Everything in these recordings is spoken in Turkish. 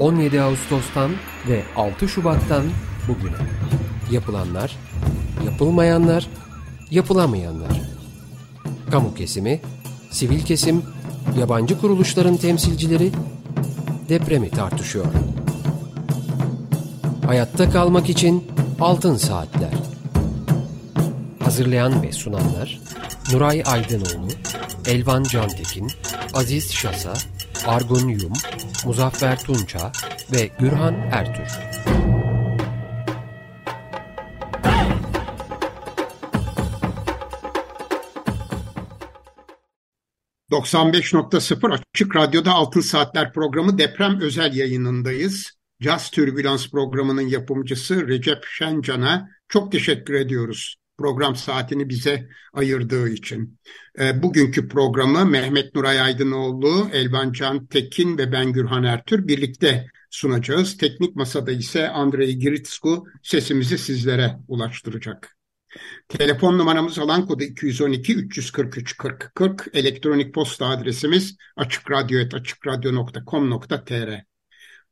17 Ağustos'tan ve 6 Şubat'tan bugüne. Yapılanlar, yapılmayanlar, yapılamayanlar. Kamu kesimi, sivil kesim, yabancı kuruluşların temsilcileri depremi tartışıyor. Hayatta kalmak için altın saatler. Hazırlayan ve sunanlar Nuray Aydınoğlu, Elvan Cantekin, Aziz Şasa, Argun Yum, Muzaffer Tunça ve Gürhan Ertür. ...95.0 Açık Radyo'da Altın Saatler programı deprem özel yayınındayız. Caz Türbülans programının yapımcısı Recep Şencan'a çok teşekkür ediyoruz program saatini bize ayırdığı için. E, bugünkü programı Mehmet Nuray Aydınoğlu, Elvan Can Tekin ve ben Gürhan Ertür birlikte sunacağız. Teknik masada ise Andrei Giritsku sesimizi sizlere ulaştıracak. Telefon numaramız alan kodu 212 343 40 40. Elektronik posta adresimiz açıkradyo.com.tr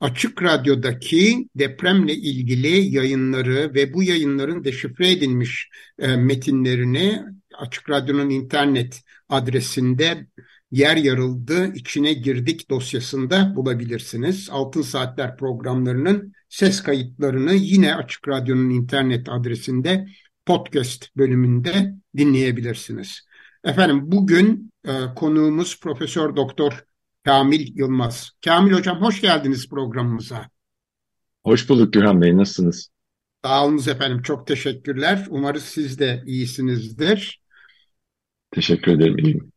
Açık Radyo'daki depremle ilgili yayınları ve bu yayınların deşifre edilmiş e, metinlerini Açık Radyo'nun internet adresinde yer yarıldı, içine girdik dosyasında bulabilirsiniz. Altın Saatler programlarının ses kayıtlarını yine Açık Radyo'nun internet adresinde podcast bölümünde dinleyebilirsiniz. Efendim bugün e, konuğumuz Profesör Doktor Kamil Yılmaz. Kamil Hocam hoş geldiniz programımıza. Hoş bulduk Gürhan Bey, nasılsınız? Sağ olunuz efendim, çok teşekkürler. Umarız siz de iyisinizdir. Teşekkür ederim, iyiyim.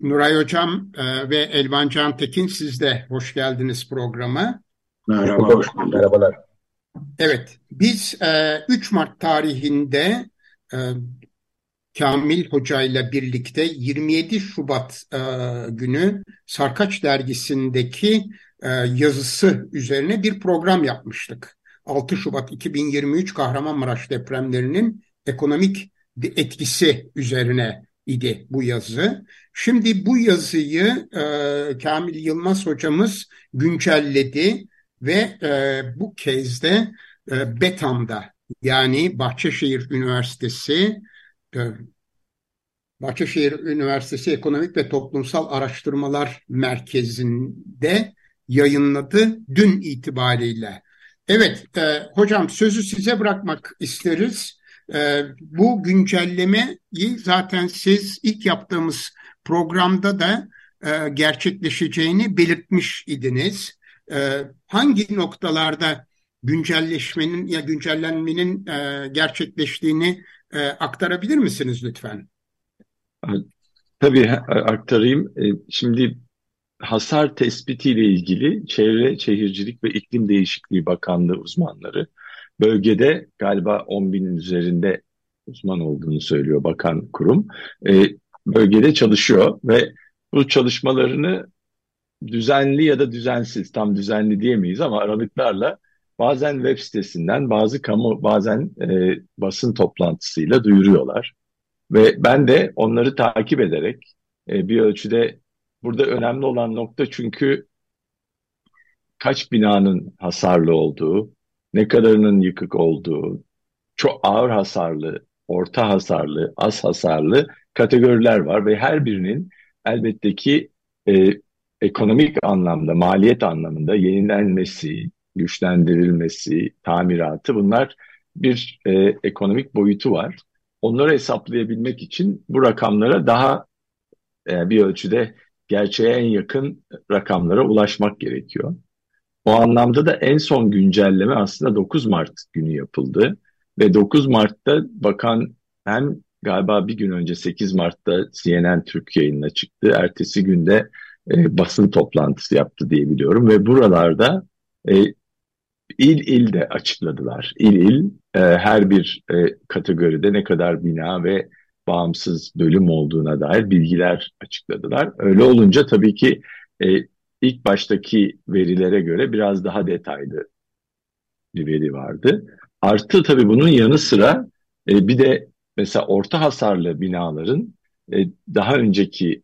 Nuray Hocam e, ve Elvan Can Tekin siz de hoş geldiniz programa. Merhaba, hoş bulduk. Merhabalar. Evet, biz e, 3 Mart tarihinde e, Kamil Hoca ile birlikte 27 Şubat e, günü Sarkaç dergisindeki e, yazısı üzerine bir program yapmıştık. 6 Şubat 2023 Kahramanmaraş depremlerinin ekonomik etkisi üzerine idi bu yazı. Şimdi bu yazıyı e, Kamil Yılmaz hocamız güncelledi ve e, bu kez de e, Betam'da yani Bahçeşehir Üniversitesi Bahçeşehir Üniversitesi Ekonomik ve Toplumsal Araştırmalar Merkezi'nde yayınladı dün itibariyle. Evet, e, hocam sözü size bırakmak isteriz. E, bu güncellemeyi zaten siz ilk yaptığımız programda da e, gerçekleşeceğini belirtmiş idiniz. E, hangi noktalarda güncelleşmenin ya güncellenmenin e, gerçekleştiğini e, aktarabilir misiniz lütfen? Tabii aktarayım. E, şimdi hasar tespitiyle ilgili Çevre, Şehircilik ve İklim Değişikliği Bakanlığı uzmanları bölgede galiba 10 binin üzerinde uzman olduğunu söylüyor bakan kurum. E, bölgede çalışıyor ve bu çalışmalarını düzenli ya da düzensiz, tam düzenli diyemeyiz ama aralıklarla bazen web sitesinden, bazı kamu, bazen e, basın toplantısıyla duyuruyorlar. Ve ben de onları takip ederek e, bir ölçüde burada önemli olan nokta çünkü kaç binanın hasarlı olduğu, ne kadarının yıkık olduğu, çok ağır hasarlı, orta hasarlı, az hasarlı kategoriler var ve her birinin elbette ki e, ekonomik anlamda, maliyet anlamında yenilenmesi, güçlendirilmesi, tamiratı bunlar bir e, ekonomik boyutu var onları hesaplayabilmek için bu rakamlara daha e, bir ölçüde gerçeğe en yakın rakamlara ulaşmak gerekiyor. O anlamda da en son güncelleme aslında 9 Mart günü yapıldı ve 9 Mart'ta bakan hem galiba bir gün önce 8 Mart'ta CNN Türk yayınına çıktı. Ertesi günde e, basın toplantısı yaptı diye biliyorum ve buralarda e, il il de açıkladılar. İl il e, her bir e, kategoride ne kadar bina ve bağımsız bölüm olduğuna dair bilgiler açıkladılar. Öyle olunca tabii ki e, ilk baştaki verilere göre biraz daha detaylı bir veri vardı. Artı tabii bunun yanı sıra e, bir de mesela orta hasarlı binaların e, daha önceki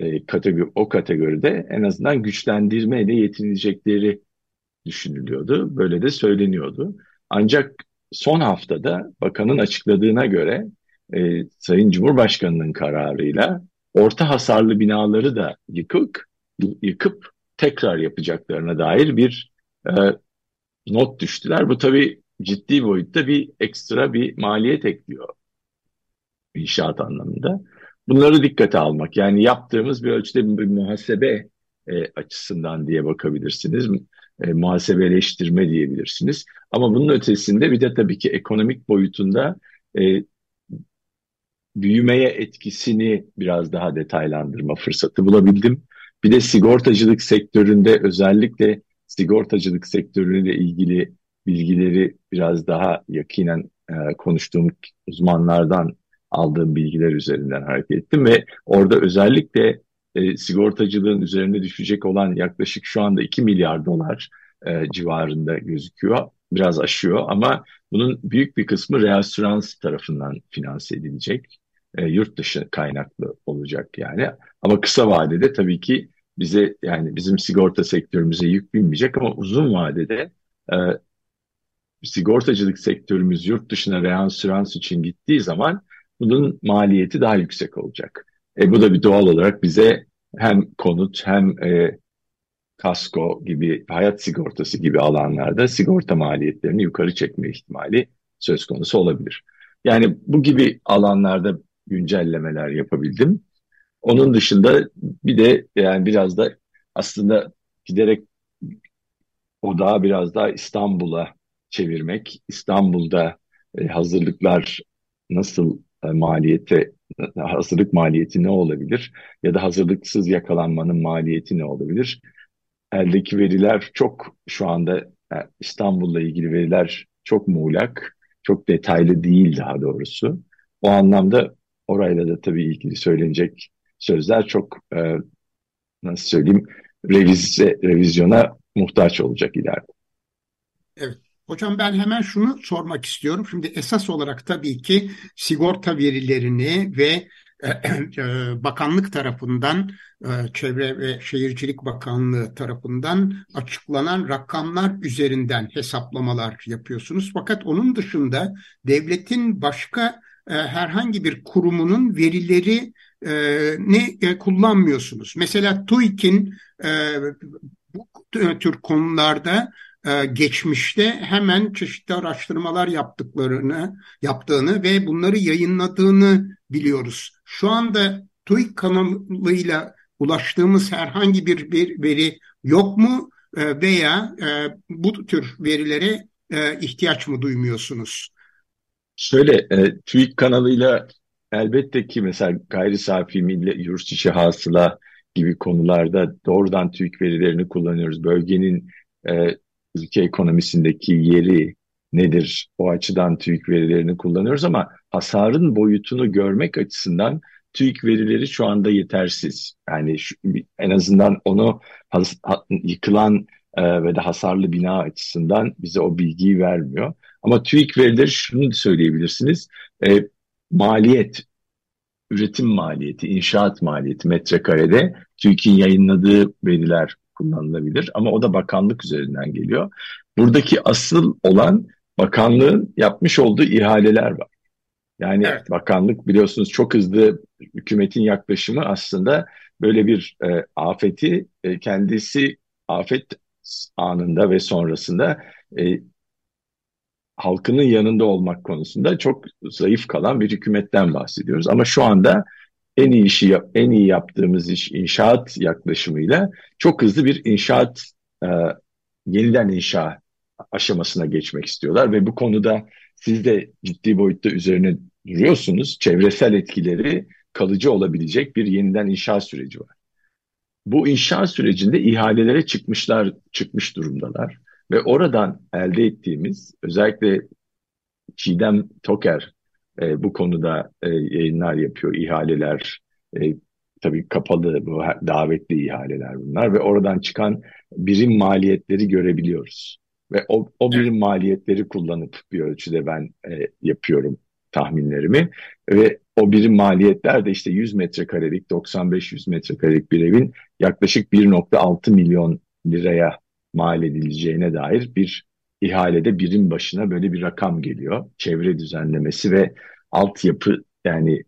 e, kategori, o kategoride en azından güçlendirmeyle yetinilecekleri düşünülüyordu. Böyle de söyleniyordu. Ancak son haftada bakanın açıkladığına göre e, Sayın Cumhurbaşkanı'nın kararıyla orta hasarlı binaları da yıkıp, yıkıp tekrar yapacaklarına dair bir e, not düştüler. Bu tabii ciddi boyutta bir ekstra bir maliyet ekliyor inşaat anlamında. Bunları dikkate almak yani yaptığımız bir ölçüde bir muhasebe e, açısından diye bakabilirsiniz. E, muhasebeleştirme diyebilirsiniz. Ama bunun ötesinde bir de tabii ki ekonomik boyutunda e, büyümeye etkisini biraz daha detaylandırma fırsatı bulabildim. Bir de sigortacılık sektöründe özellikle sigortacılık sektörüyle ilgili bilgileri biraz daha yakinen e, konuştuğum uzmanlardan aldığım bilgiler üzerinden hareket ettim ve orada özellikle e, sigortacılığın üzerinde düşecek olan yaklaşık şu anda 2 milyar dolar e, civarında gözüküyor. Biraz aşıyor ama bunun büyük bir kısmı reasürans tarafından finanse edilecek. E, yurt dışı kaynaklı olacak yani. Ama kısa vadede tabii ki bize yani bizim sigorta sektörümüze yük binmeyecek ama uzun vadede e, sigortacılık sektörümüz yurt dışına reasürans için gittiği zaman bunun maliyeti daha yüksek olacak. E, bu da bir doğal olarak bize hem konut hem e, kasko gibi hayat sigortası gibi alanlarda sigorta maliyetlerini yukarı çekme ihtimali söz konusu olabilir. Yani bu gibi alanlarda güncellemeler yapabildim. Onun dışında bir de yani biraz da aslında giderek o daha biraz daha İstanbul'a çevirmek, İstanbul'da e, hazırlıklar nasıl e, maliyete hazırlık maliyeti ne olabilir ya da hazırlıksız yakalanmanın maliyeti ne olabilir? Eldeki veriler çok şu anda e, İstanbul'la ilgili veriler çok muğlak, çok detaylı değil daha doğrusu. O anlamda orayla da tabii ilgili söylenecek sözler çok e, nasıl söyleyeyim revize, revizyona muhtaç olacak ileride. Evet. Hocam ben hemen şunu sormak istiyorum. Şimdi esas olarak tabii ki sigorta verilerini ve e, e, bakanlık tarafından e, Çevre ve Şehircilik Bakanlığı tarafından açıklanan rakamlar üzerinden hesaplamalar yapıyorsunuz. Fakat onun dışında devletin başka herhangi bir kurumunun verileri ne kullanmıyorsunuz. Mesela TÜİK'in bu tür konularda geçmişte hemen çeşitli araştırmalar yaptıklarını, yaptığını ve bunları yayınladığını biliyoruz. Şu anda TÜİK kanalıyla ulaştığımız herhangi bir, bir veri yok mu e, veya e, bu tür verilere ihtiyaç mı duymuyorsunuz? Şöyle, TÜİK kanalıyla elbette ki mesela gayri safi milli yurt içi hasıla gibi konularda doğrudan TÜİK verilerini kullanıyoruz. Bölgenin ülke ekonomisindeki yeri nedir? O açıdan TÜİK verilerini kullanıyoruz ama hasarın boyutunu görmek açısından TÜİK verileri şu anda yetersiz. Yani şu, en azından onu has, ha, yıkılan e, ve de hasarlı bina açısından bize o bilgiyi vermiyor. Ama TÜİK verileri şunu söyleyebilirsiniz. E, maliyet, üretim maliyeti, inşaat maliyeti metrekarede TÜİK'in yayınladığı veriler kullanılabilir ama o da bakanlık üzerinden geliyor. Buradaki asıl olan bakanlığın yapmış olduğu ihaleler var. Yani evet. bakanlık biliyorsunuz çok hızlı hükümetin yaklaşımı aslında böyle bir e, afeti e, kendisi afet anında ve sonrasında e, halkının yanında olmak konusunda çok zayıf kalan bir hükümetten bahsediyoruz. Ama şu anda en iyi işi en iyi yaptığımız iş inşaat yaklaşımıyla çok hızlı bir inşaat e, yeniden inşa aşamasına geçmek istiyorlar ve bu konuda siz de ciddi boyutta üzerine duruyorsunuz. Çevresel etkileri kalıcı olabilecek bir yeniden inşa süreci var. Bu inşa sürecinde ihalelere çıkmışlar, çıkmış durumdalar ve oradan elde ettiğimiz özellikle Çiğdem Toker e, bu konuda e, yayınlar yapıyor, ihaleler, e, tabii kapalı bu davetli ihaleler bunlar ve oradan çıkan birim maliyetleri görebiliyoruz. Ve o, o birim maliyetleri kullanıp bir ölçüde ben e, yapıyorum tahminlerimi ve o birim maliyetler de işte 100 metrekarelik 95-100 metrekarelik bir evin yaklaşık 1.6 milyon liraya mal edileceğine dair bir ihalede birim başına böyle bir rakam geliyor. Çevre düzenlemesi ve altyapı yani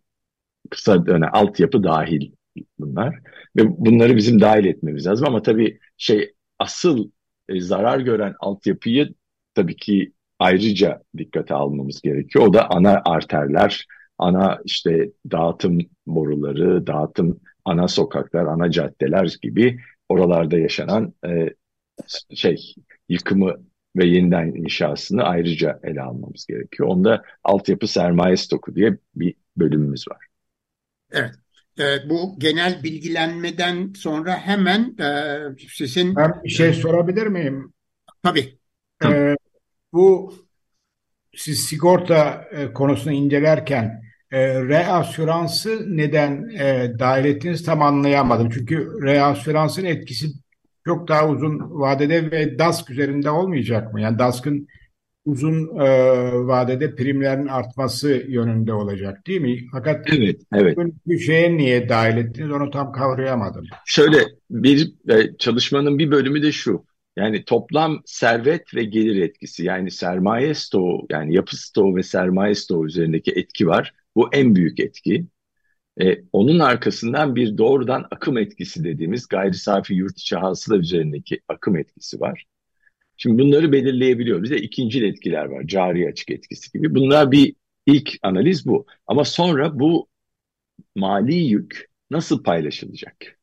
kısa dönem altyapı dahil bunlar ve bunları bizim dahil etmemiz lazım ama tabii şey asıl e, zarar gören altyapıyı tabii ki ayrıca dikkate almamız gerekiyor. O da ana arterler, ana işte dağıtım boruları, dağıtım ana sokaklar, ana caddeler gibi oralarda yaşanan e, şey yıkımı ve yeniden inşasını ayrıca ele almamız gerekiyor. Onda altyapı sermaye stoku diye bir bölümümüz var. Evet. E, bu genel bilgilenmeden sonra hemen e, sizin... Ben bir şey sorabilir miyim? Tabii. E, bu siz sigorta e, konusunu incelerken e, reasüransı neden e, dahil ettiniz tam anlayamadım. Çünkü reasüransın etkisi çok daha uzun vadede ve DASK üzerinde olmayacak mı? Yani DASK'ın uzun e, vadede primlerin artması yönünde olacak değil mi? Fakat evet, evet. bir şeye niye dahil ettiniz onu tam kavrayamadım. Şöyle bir e, çalışmanın bir bölümü de şu. Yani toplam servet ve gelir etkisi yani sermaye stoğu yani yapı stoğu ve sermaye stoğu üzerindeki etki var. Bu en büyük etki. E, onun arkasından bir doğrudan akım etkisi dediğimiz gayri safi yurt içi hasıla üzerindeki akım etkisi var. Şimdi bunları belirleyebiliyor. Bize ikinci etkiler var. Cari açık etkisi gibi. Bunlar bir ilk analiz bu. Ama sonra bu mali yük nasıl paylaşılacak?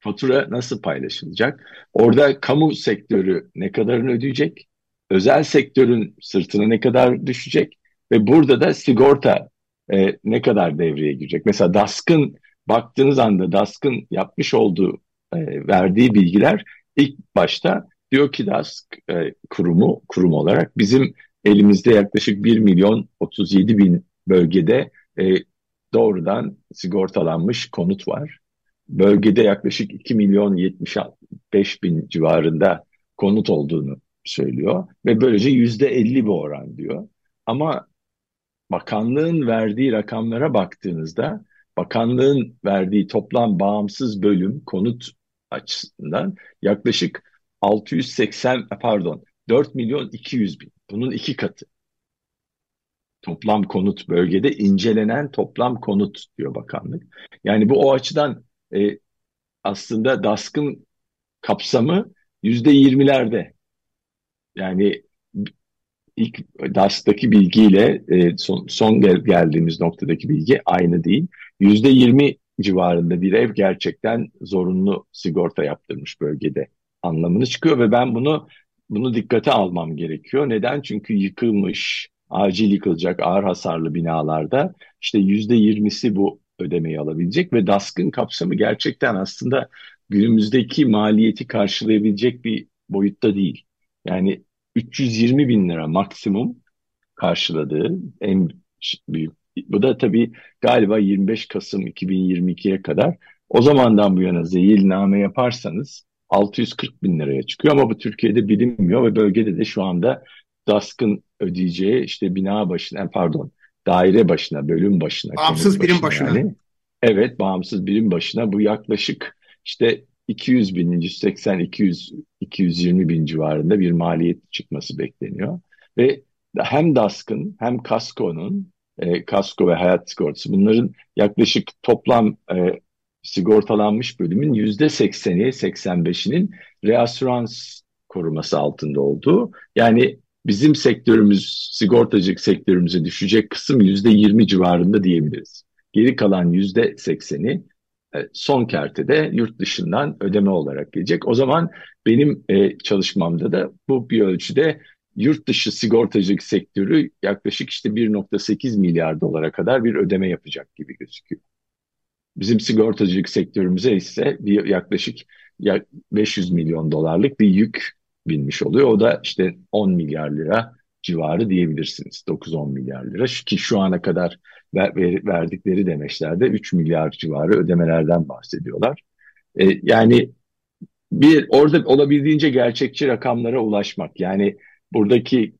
Fatura nasıl paylaşılacak? Orada kamu sektörü ne kadarını ödeyecek? Özel sektörün sırtına ne kadar düşecek? Ve burada da sigorta e, ne kadar devreye girecek? Mesela DASK'ın baktığınız anda DASK'ın yapmış olduğu e, verdiği bilgiler ilk başta diyor ki DASK e, kurumu kurum olarak bizim elimizde yaklaşık 1 milyon 37 bin bölgede e, doğrudan sigortalanmış konut var. Bölgede yaklaşık 2 milyon 75 bin civarında konut olduğunu söylüyor ve böylece yüzde 50 bir oran diyor. Ama bakanlığın verdiği rakamlara baktığınızda bakanlığın verdiği toplam bağımsız bölüm konut açısından yaklaşık 680 pardon 4 milyon 200 bin. Bunun iki katı. Toplam konut bölgede incelenen toplam konut diyor bakanlık. Yani bu o açıdan e, aslında DASK'ın kapsamı yüzde yirmilerde. Yani ilk DAS'taki bilgiyle e, son, son gel, geldiğimiz noktadaki bilgi aynı değil. Yüzde yirmi civarında bir ev gerçekten zorunlu sigorta yaptırmış bölgede anlamını çıkıyor ve ben bunu bunu dikkate almam gerekiyor. Neden? Çünkü yıkılmış, acil yıkılacak ağır hasarlı binalarda işte yüzde yirmisi bu ödemeyi alabilecek ve DASK'ın kapsamı gerçekten aslında günümüzdeki maliyeti karşılayabilecek bir boyutta değil. Yani 320 bin lira maksimum karşıladığı en büyük. Bu da tabii galiba 25 Kasım 2022'ye kadar. O zamandan bu yana zeyilname yaparsanız 640 bin liraya çıkıyor ama bu Türkiye'de bilinmiyor ve bölgede de şu anda DASK'ın ödeyeceği işte bina başına pardon daire başına bölüm başına bağımsız birim başına. yani, evet bağımsız birim başına bu yaklaşık işte 200 bin 180 200 220 bin civarında bir maliyet çıkması bekleniyor ve hem DASK'ın hem Kasko'nun e, kasko ve hayat sigortası bunların yaklaşık toplam e, sigortalanmış bölümün yüzde sekseni, seksen beşinin reasürans koruması altında olduğu. Yani bizim sektörümüz, sigortacılık sektörümüze düşecek kısım yüzde yirmi civarında diyebiliriz. Geri kalan yüzde sekseni e, son kertede yurt dışından ödeme olarak gelecek. O zaman benim e, çalışmamda da bu bir ölçüde yurt dışı sigortacılık sektörü yaklaşık işte 1.8 milyar dolara kadar bir ödeme yapacak gibi gözüküyor. Bizim sigortacılık sektörümüze ise bir yaklaşık 500 milyon dolarlık bir yük binmiş oluyor. O da işte 10 milyar lira civarı diyebilirsiniz. 9-10 milyar lira ki şu ana kadar verdikleri demeçlerde 3 milyar civarı ödemelerden bahsediyorlar. Ee, yani bir orada olabildiğince gerçekçi rakamlara ulaşmak. Yani buradaki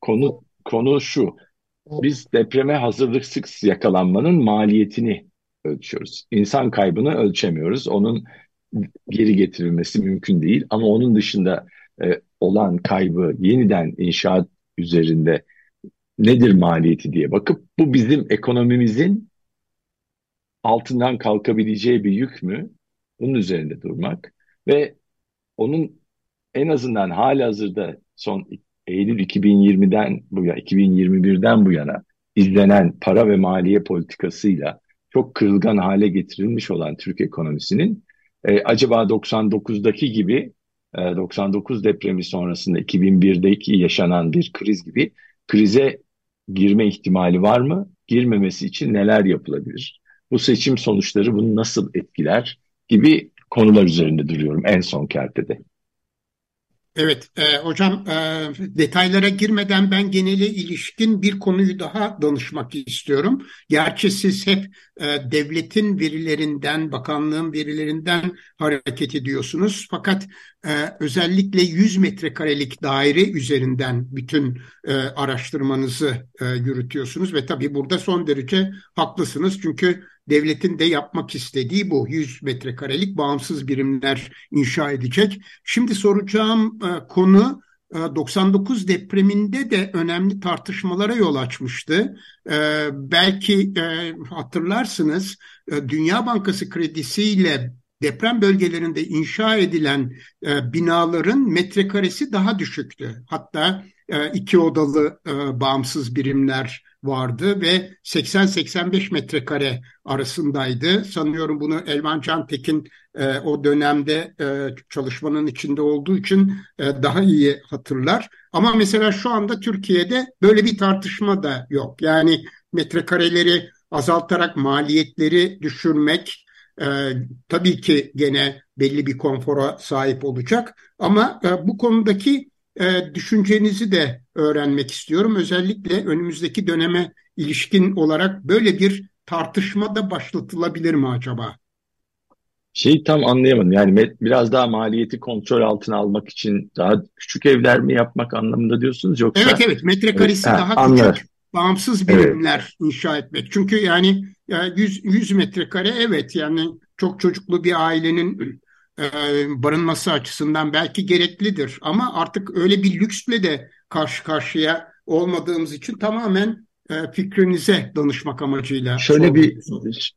konu konu şu. Biz depreme hazırlıksız yakalanmanın maliyetini ölçüyoruz. İnsan kaybını ölçemiyoruz. Onun geri getirilmesi mümkün değil. Ama onun dışında e, olan kaybı yeniden inşaat üzerinde nedir maliyeti diye bakıp bu bizim ekonomimizin altından kalkabileceği bir yük mü? Bunun üzerinde durmak ve onun en azından hali hazırda son Eylül 2020'den bu yana 2021'den bu yana izlenen para ve maliye politikasıyla çok kırılgan hale getirilmiş olan Türk ekonomisinin e, acaba 99'daki gibi e, 99 depremi sonrasında 2001'deki yaşanan bir kriz gibi krize girme ihtimali var mı? Girmemesi için neler yapılabilir? Bu seçim sonuçları bunu nasıl etkiler gibi konular üzerinde duruyorum en son kertede. Evet e, hocam e, detaylara girmeden ben genele ilişkin bir konuyu daha danışmak istiyorum. Gerçi siz hep e, devletin verilerinden, bakanlığın verilerinden hareket ediyorsunuz. Fakat e, özellikle 100 metrekarelik daire üzerinden bütün e, araştırmanızı e, yürütüyorsunuz. Ve tabii burada son derece haklısınız. Çünkü devletin de yapmak istediği bu 100 metrekarelik bağımsız birimler inşa edecek. Şimdi soracağım e, konu 99 e, depreminde de önemli tartışmalara yol açmıştı. E, belki hatırlarsınız Dünya Bankası kredisiyle deprem bölgelerinde inşa edilen binaların metrekaresi daha düşüktü. Hatta iki odalı e, bağımsız birimler vardı ve 80-85 metrekare arasındaydı. Sanıyorum bunu Elvan Cantekin e, o dönemde e, çalışmanın içinde olduğu için e, daha iyi hatırlar. Ama mesela şu anda Türkiye'de böyle bir tartışma da yok. Yani metrekareleri azaltarak maliyetleri düşürmek e, tabii ki gene belli bir konfora sahip olacak. Ama e, bu konudaki e, düşüncenizi de öğrenmek istiyorum. Özellikle önümüzdeki döneme ilişkin olarak böyle bir tartışma da başlatılabilir mi acaba? Şeyi tam anlayamadım. Yani biraz daha maliyeti kontrol altına almak için daha küçük evler mi yapmak anlamında diyorsunuz yoksa? Evet evet metrekaresi evet, daha ha, küçük. Anladım. Bağımsız birimler evet. inşa etmek. Çünkü yani 100, 100 metrekare evet yani çok çocuklu bir ailenin barınması açısından belki gereklidir. Ama artık öyle bir lüksle de karşı karşıya olmadığımız için tamamen e, fikrinize danışmak amacıyla. Şöyle bir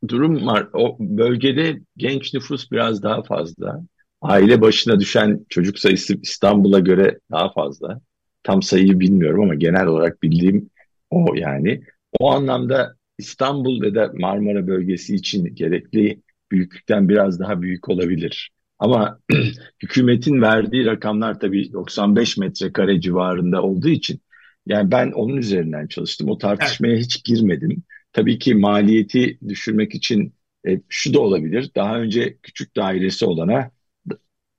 durum var. O bölgede genç nüfus biraz daha fazla. Aile başına düşen çocuk sayısı İstanbul'a göre daha fazla. Tam sayıyı bilmiyorum ama genel olarak bildiğim o yani. O anlamda İstanbul ve de Marmara bölgesi için gerekli büyüklükten biraz daha büyük olabilir. Ama hükümetin verdiği rakamlar tabii 95 metrekare civarında olduğu için yani ben onun üzerinden çalıştım. O tartışmaya evet. hiç girmedim. Tabii ki maliyeti düşürmek için e, şu da olabilir. Daha önce küçük dairesi olana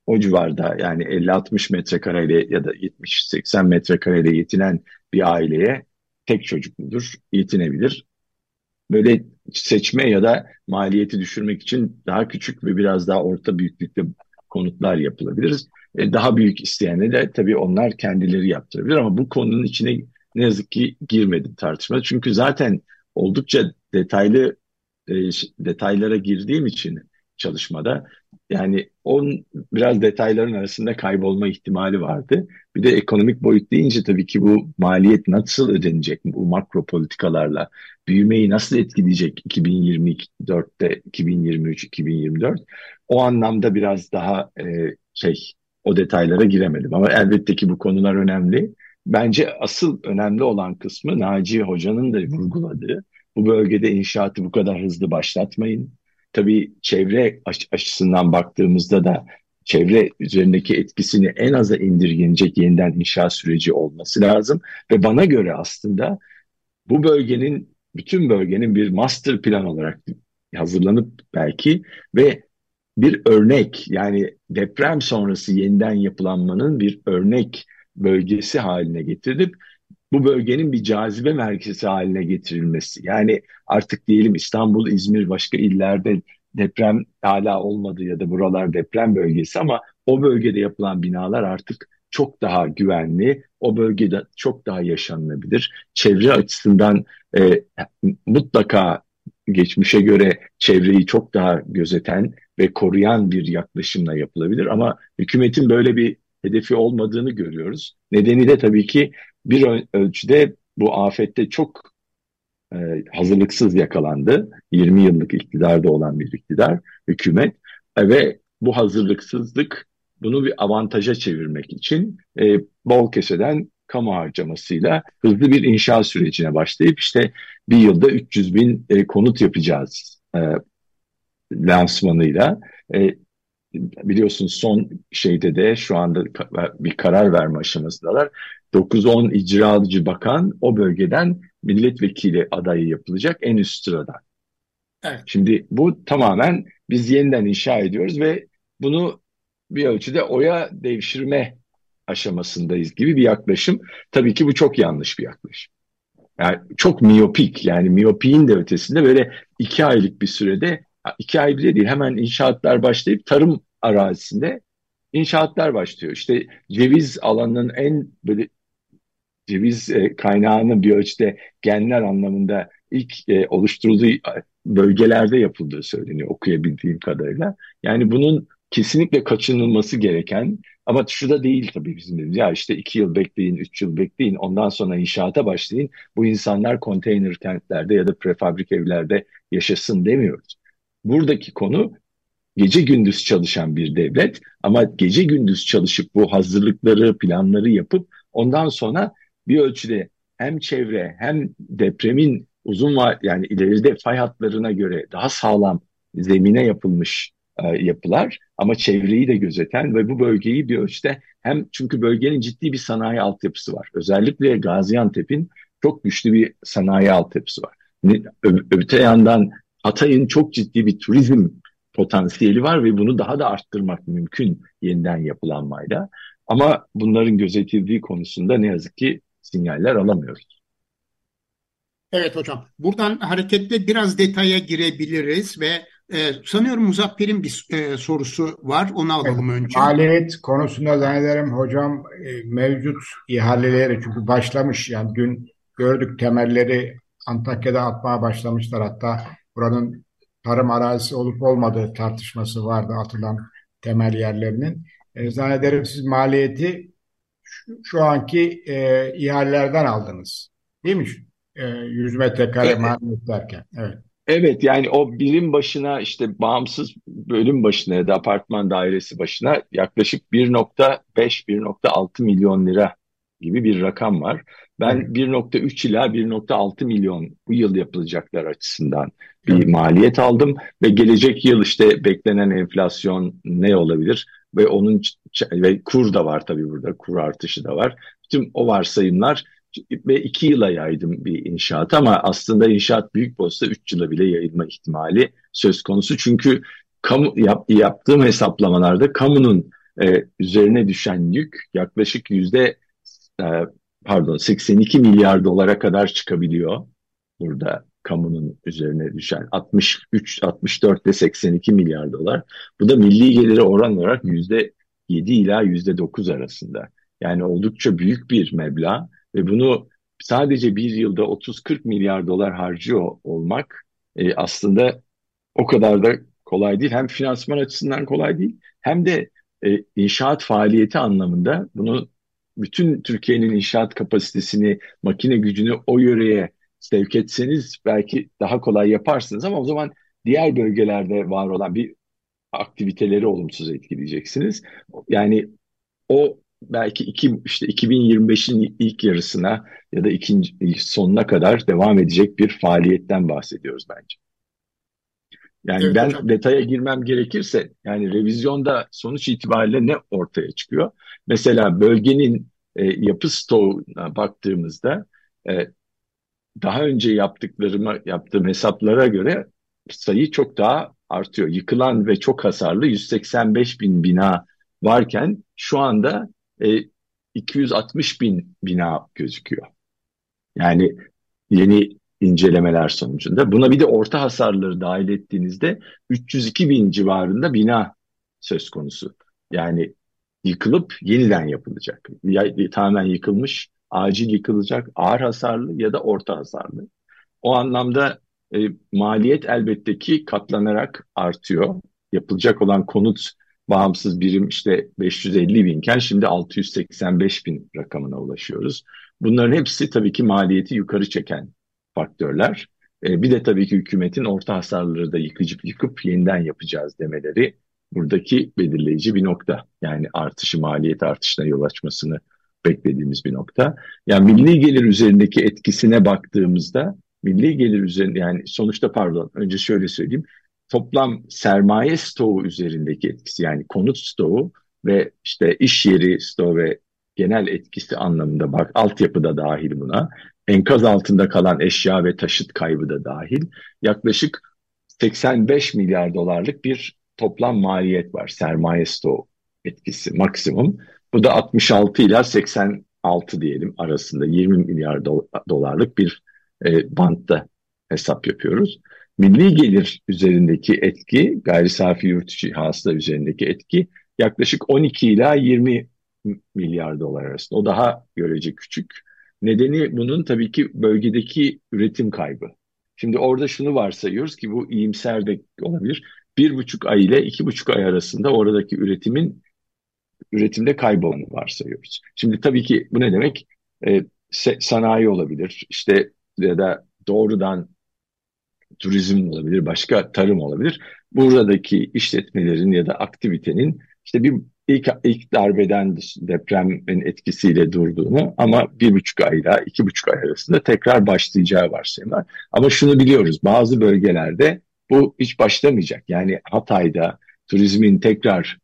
o civarda yani 50-60 metrekareyle ya da 70-80 metrekareyle yetinen bir aileye tek çocukludur, yetinebilir. Böyle seçme ya da maliyeti düşürmek için daha küçük ve biraz daha orta büyüklükte konutlar yapılabilir. E, daha büyük isteyene de tabii onlar kendileri yaptırabilir ama bu konunun içine ne yazık ki girmedim tartışma. Çünkü zaten oldukça detaylı e, detaylara girdiğim için çalışmada. Yani on biraz detayların arasında kaybolma ihtimali vardı. Bir de ekonomik boyut deyince tabii ki bu maliyet nasıl ödenecek? Bu makro politikalarla büyümeyi nasıl etkileyecek 2024'te 2023 2024 o anlamda biraz daha e, şey o detaylara giremedim. Ama elbette ki bu konular önemli. Bence asıl önemli olan kısmı Naci Hoca'nın da vurguladığı bu bölgede inşaatı bu kadar hızlı başlatmayın tabii çevre açısından baktığımızda da çevre üzerindeki etkisini en aza indirgenecek yeniden inşaat süreci olması lazım. Ve bana göre aslında bu bölgenin, bütün bölgenin bir master plan olarak hazırlanıp belki ve bir örnek yani deprem sonrası yeniden yapılanmanın bir örnek bölgesi haline getirilip bu bölgenin bir cazibe merkezi haline getirilmesi. Yani artık diyelim İstanbul, İzmir, başka illerde deprem hala olmadı ya da buralar deprem bölgesi ama o bölgede yapılan binalar artık çok daha güvenli, o bölgede çok daha yaşanılabilir. Çevre açısından e, mutlaka geçmişe göre çevreyi çok daha gözeten ve koruyan bir yaklaşımla yapılabilir. Ama hükümetin böyle bir hedefi olmadığını görüyoruz. Nedeni de tabii ki bir ölçüde bu afette çok e, hazırlıksız yakalandı. 20 yıllık iktidarda olan bir iktidar, hükümet e, ve bu hazırlıksızlık bunu bir avantaja çevirmek için e, bol keseden kamu harcamasıyla hızlı bir inşaat sürecine başlayıp işte bir yılda 300 bin e, konut yapacağız e, lansmanıyla. E, biliyorsunuz son şeyde de şu anda bir karar verme aşamasındalar. 9-10 icra alıcı bakan o bölgeden milletvekili adayı yapılacak en üst sıradan. Evet. Şimdi bu tamamen biz yeniden inşa ediyoruz ve bunu bir ölçüde oya devşirme aşamasındayız gibi bir yaklaşım. Tabii ki bu çok yanlış bir yaklaşım. Yani çok miyopik yani miyopiğin de ötesinde böyle iki aylık bir sürede iki ay bile değil hemen inşaatlar başlayıp tarım arazisinde inşaatlar başlıyor. İşte ceviz alanının en böyle ceviz e, kaynağının bir ölçüde genler anlamında ilk e, oluşturulduğu bölgelerde yapıldığı söyleniyor okuyabildiğim kadarıyla. Yani bunun kesinlikle kaçınılması gereken ama şu da değil tabii bizim dediğimiz. Ya işte iki yıl bekleyin, üç yıl bekleyin, ondan sonra inşaata başlayın. Bu insanlar konteyner kentlerde ya da prefabrik evlerde yaşasın demiyoruz. Buradaki konu gece gündüz çalışan bir devlet ama gece gündüz çalışıp bu hazırlıkları, planları yapıp ondan sonra bir ölçüde hem çevre hem depremin uzun var yani ileride fay hatlarına göre daha sağlam zemine yapılmış e, yapılar ama çevreyi de gözeten ve bu bölgeyi bir ölçüde hem çünkü bölgenin ciddi bir sanayi altyapısı var. Özellikle Gaziantep'in çok güçlü bir sanayi altyapısı var. Öte yandan Hatay'ın çok ciddi bir turizm potansiyeli var ve bunu daha da arttırmak mümkün yeniden yapılanmayla. Ama bunların gözetildiği konusunda ne yazık ki sinyaller alamıyoruz. Evet hocam. Buradan hareketle biraz detaya girebiliriz ve e, sanıyorum Muzaffer'in bir e, sorusu var. Onu alalım evet, önce. Maliyet konusunda zannederim hocam e, mevcut ihaleleri çünkü başlamış yani dün gördük temelleri Antakya'da atmaya başlamışlar. Hatta buranın tarım arazisi olup olmadığı tartışması vardı atılan temel yerlerinin. E, zannederim siz maliyeti şu, şu anki e, ihalelerden aldınız. Değil mi? E, 100 metrekare evet. maliyet derken. Evet. Evet yani o birim başına işte bağımsız bölüm başına ya da apartman dairesi başına yaklaşık 1.5-1.6 milyon lira gibi bir rakam var. Ben evet. 1.3 ila 1.6 milyon bu yıl yapılacaklar açısından bir maliyet aldım ve gelecek yıl işte beklenen enflasyon ne olabilir ve onun ve kur da var tabii burada kur artışı da var. Tüm o varsayımlar ve iki yıla yaydım bir inşaat ama aslında inşaat büyük olsa üç yıla bile yayılma ihtimali söz konusu. Çünkü kamu yap, yaptığım hesaplamalarda kamunun e, üzerine düşen yük yaklaşık yüzde e, pardon 82 milyar dolara kadar çıkabiliyor burada kamunun üzerine düşen 63 64 ile 82 milyar dolar. Bu da milli geliri oran olarak yüzde 7 ila yüzde 9 arasında. Yani oldukça büyük bir meblağ ve bunu sadece bir yılda 30-40 milyar dolar harcıyor olmak e, aslında o kadar da kolay değil. Hem finansman açısından kolay değil hem de e, inşaat faaliyeti anlamında bunu bütün Türkiye'nin inşaat kapasitesini, makine gücünü o yöreye sevk etseniz belki daha kolay yaparsınız ama o zaman diğer bölgelerde var olan bir aktiviteleri olumsuz etkileyeceksiniz. Yani o belki iki, işte 2025'in ilk yarısına ya da ikinci sonuna kadar devam edecek bir faaliyetten bahsediyoruz bence. Yani evet, ben hocam. detaya girmem gerekirse yani revizyonda sonuç itibariyle ne ortaya çıkıyor? Mesela bölgenin e, yapı stoğuna baktığımızda e, daha önce yaptıklarıma yaptığım hesaplara göre sayı çok daha artıyor. Yıkılan ve çok hasarlı 185 bin bina varken şu anda e, 260 bin bina gözüküyor. Yani yeni incelemeler sonucunda. Buna bir de orta hasarları dahil ettiğinizde 302 bin civarında bina söz konusu. Yani yıkılıp yeniden yapılacak. Ya, tamamen yıkılmış, acil yıkılacak, ağır hasarlı ya da orta hasarlı. O anlamda e, maliyet elbette ki katlanarak artıyor. Yapılacak olan konut bağımsız birim işte 550 binken şimdi 685 bin rakamına ulaşıyoruz. Bunların hepsi tabii ki maliyeti yukarı çeken faktörler. E, bir de tabii ki hükümetin orta hasarları da yıkıcıp yıkıp yeniden yapacağız demeleri buradaki belirleyici bir nokta. Yani artışı maliyet artışına yol açmasını beklediğimiz bir nokta. Yani milli gelir üzerindeki etkisine baktığımızda milli gelir üzerinde yani sonuçta pardon önce şöyle söyleyeyim. Toplam sermaye stoğu üzerindeki etkisi yani konut stoğu ve işte iş yeri stoğu ve genel etkisi anlamında bak altyapı da dahil buna. Enkaz altında kalan eşya ve taşıt kaybı da dahil. Yaklaşık 85 milyar dolarlık bir toplam maliyet var. Sermaye stoğu etkisi maksimum. Bu da 66 ila 86 diyelim arasında 20 milyar do dolarlık bir e, bantta hesap yapıyoruz. Milli gelir üzerindeki etki, gayri safi yurt içi hasıla üzerindeki etki yaklaşık 12 ila 20 milyar dolar arasında. O daha görece küçük. Nedeni bunun tabii ki bölgedeki üretim kaybı. Şimdi orada şunu varsayıyoruz ki bu iyimser de olabilir. Bir buçuk ay ile iki buçuk ay arasında oradaki üretimin üretimde kaybolanı varsayıyoruz. Şimdi tabii ki bu ne demek? E, sanayi olabilir, işte ya da doğrudan turizm olabilir, başka tarım olabilir. Buradaki işletmelerin ya da aktivitenin işte bir ilk, ilk darbeden depremin etkisiyle durduğunu ama bir buçuk ayla iki buçuk ay arasında tekrar başlayacağı varsayımlar. Ama şunu biliyoruz bazı bölgelerde bu hiç başlamayacak. Yani Hatay'da turizmin tekrar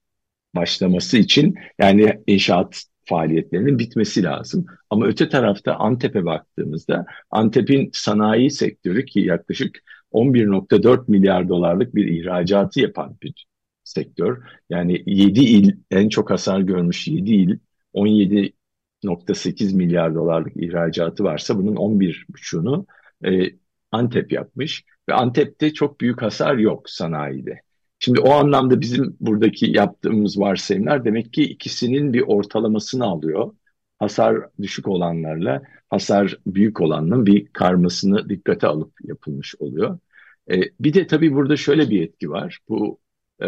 başlaması için yani inşaat faaliyetlerinin bitmesi lazım. Ama öte tarafta Antep'e baktığımızda Antep'in sanayi sektörü ki yaklaşık 11.4 milyar dolarlık bir ihracatı yapan bir sektör. Yani 7 il en çok hasar görmüş 7 il 17.8 milyar dolarlık ihracatı varsa bunun 11.5'unu e, Antep yapmış ve Antep'te çok büyük hasar yok sanayide. Şimdi o anlamda bizim buradaki yaptığımız varsayımlar demek ki ikisinin bir ortalamasını alıyor. Hasar düşük olanlarla hasar büyük olanın bir karmasını dikkate alıp yapılmış oluyor. E, bir de tabii burada şöyle bir etki var. Bu e,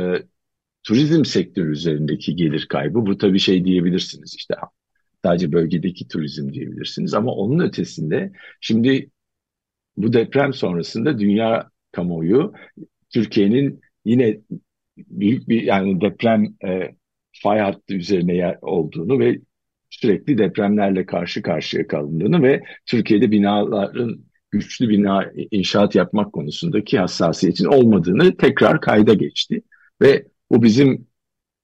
turizm sektörü üzerindeki gelir kaybı. Bu tabii şey diyebilirsiniz işte sadece bölgedeki turizm diyebilirsiniz ama onun ötesinde şimdi bu deprem sonrasında dünya kamuoyu Türkiye'nin yine büyük bir yani deprem e, fay hattı üzerine yer olduğunu ve sürekli depremlerle karşı karşıya kaldığını ve Türkiye'de binaların güçlü bina inşaat yapmak konusundaki hassasiyetin olmadığını tekrar kayda geçti. Ve bu bizim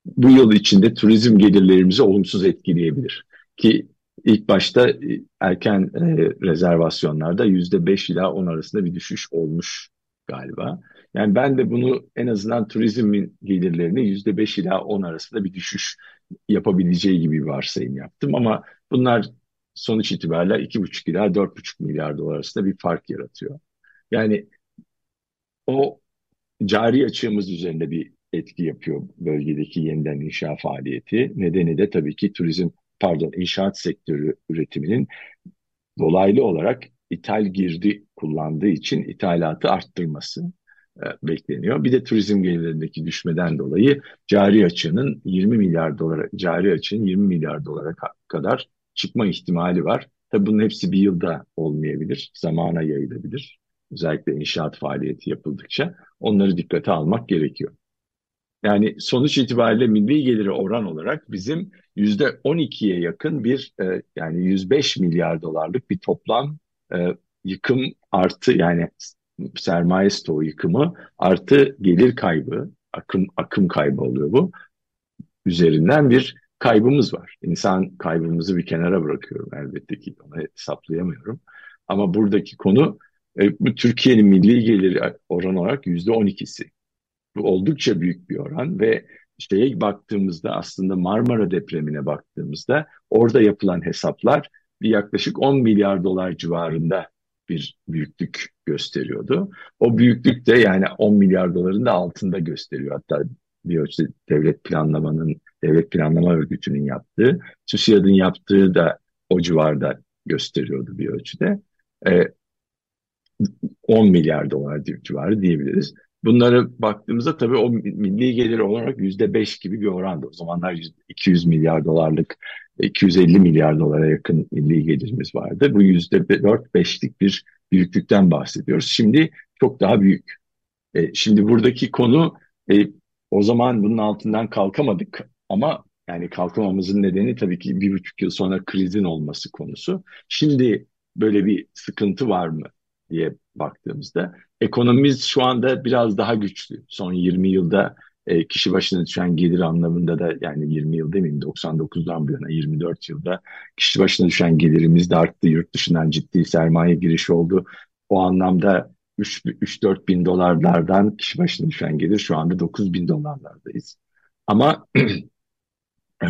bu yıl içinde turizm gelirlerimizi olumsuz etkileyebilir. Ki ilk başta e, erken e, rezervasyonlarda yüzde beş ila on arasında bir düşüş olmuş galiba. Yani ben de bunu en azından turizmin gelirlerini yüzde beş ila on arasında bir düşüş yapabileceği gibi bir varsayım yaptım. Ama bunlar sonuç itibariyle iki buçuk ila dört buçuk milyar dolar arasında bir fark yaratıyor. Yani o cari açığımız üzerinde bir etki yapıyor bölgedeki yeniden inşa faaliyeti. Nedeni de tabii ki turizm, pardon inşaat sektörü üretiminin dolaylı olarak ithal girdi kullandığı için ithalatı arttırması e, bekleniyor. Bir de turizm gelirlerindeki düşmeden dolayı cari açığının 20 milyar dolara cari açığın 20 milyar dolara kadar çıkma ihtimali var. Tabii bunun hepsi bir yılda olmayabilir. Zamana yayılabilir. Özellikle inşaat faaliyeti yapıldıkça onları dikkate almak gerekiyor. Yani sonuç itibariyle milli geliri oran olarak bizim yüzde 12'ye yakın bir e, yani 105 milyar dolarlık bir toplam e, yıkım artı yani sermaye stoğu yıkımı artı gelir kaybı, akım akım kaybı oluyor bu. Üzerinden bir kaybımız var. İnsan kaybımızı bir kenara bırakıyorum elbette ki onu hesaplayamıyorum. Ama buradaki konu e, Türkiye'nin milli geliri oran olarak yüzde on ikisi. Bu oldukça büyük bir oran ve şeye baktığımızda aslında Marmara depremine baktığımızda orada yapılan hesaplar bir yaklaşık 10 milyar dolar civarında bir büyüklük gösteriyordu. O büyüklük de yani 10 milyar doların da altında gösteriyor. Hatta bir ölçüde devlet planlamanın, devlet planlama örgütünün yaptığı, TÜSİAD'ın yaptığı da o civarda gösteriyordu bir ölçüde. E, 10 milyar dolar civarı diyebiliriz. Bunları baktığımızda tabii o milli gelir olarak yüzde beş gibi bir oranda. O zamanlar 200 milyar dolarlık 250 milyar dolara yakın milli gelirimiz vardı. Bu yüzde dört beşlik bir büyüklükten bahsediyoruz. Şimdi çok daha büyük. E, şimdi buradaki konu e, o zaman bunun altından kalkamadık ama yani kalkamamızın nedeni tabii ki bir buçuk yıl sonra krizin olması konusu. Şimdi böyle bir sıkıntı var mı diye baktığımızda ekonomimiz şu anda biraz daha güçlü. Son 20 yılda e, kişi başına düşen gelir anlamında da yani 20 yıl demeyeyim 99'dan bu yana 24 yılda kişi başına düşen gelirimiz de arttı. Yurt dışından ciddi sermaye girişi oldu. O anlamda 3-4 bin dolarlardan kişi başına düşen gelir şu anda 9 bin dolarlardayız. Ama e,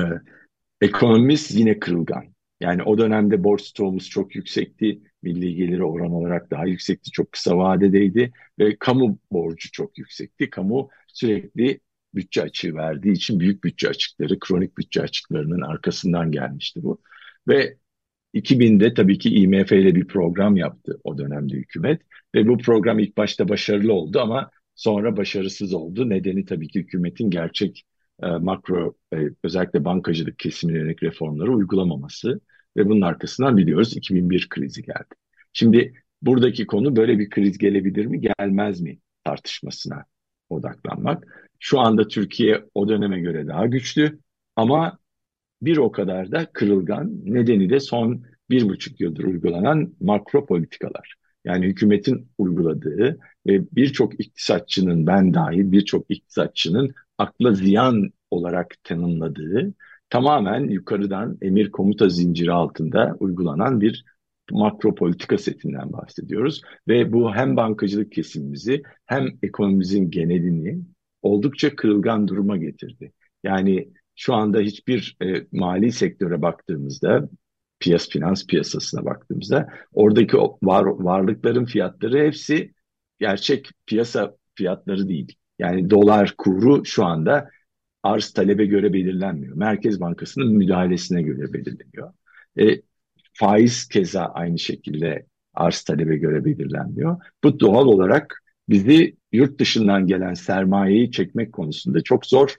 ekonomimiz yine kırılgan. Yani o dönemde borç stoğumuz çok yüksekti. Milli geliri oran olarak daha yüksekti. Çok kısa vadedeydi ve kamu borcu çok yüksekti. Kamu sürekli bütçe açığı verdiği için büyük bütçe açıkları, kronik bütçe açıklarının arkasından gelmişti bu. Ve 2000'de tabii ki IMF ile bir program yaptı o dönemde hükümet ve bu program ilk başta başarılı oldu ama sonra başarısız oldu. Nedeni tabii ki hükümetin gerçek e, makro e, özellikle bankacılık kesimine yönelik reformları uygulamaması ve bunun arkasından biliyoruz 2001 krizi geldi. Şimdi buradaki konu böyle bir kriz gelebilir mi gelmez mi tartışmasına odaklanmak. Şu anda Türkiye o döneme göre daha güçlü ama bir o kadar da kırılgan. Nedeni de son bir buçuk yıldır uygulanan makro politikalar. Yani hükümetin uyguladığı ve birçok iktisatçının ben dahil birçok iktisatçının akla ziyan olarak tanımladığı tamamen yukarıdan emir komuta zinciri altında uygulanan bir makro politika setinden bahsediyoruz. Ve bu hem bankacılık kesimimizi hem ekonomimizin genelini oldukça kırılgan duruma getirdi. Yani şu anda hiçbir e, mali sektöre baktığımızda piyas finans piyasasına baktığımızda oradaki var, varlıkların fiyatları hepsi gerçek piyasa fiyatları değil. Yani dolar kuru şu anda arz talebe göre belirlenmiyor. Merkez Bankası'nın müdahalesine göre belirleniyor. E, faiz keza aynı şekilde arz talebe göre belirlenmiyor. Bu doğal olarak bizi yurt dışından gelen sermayeyi çekmek konusunda çok zor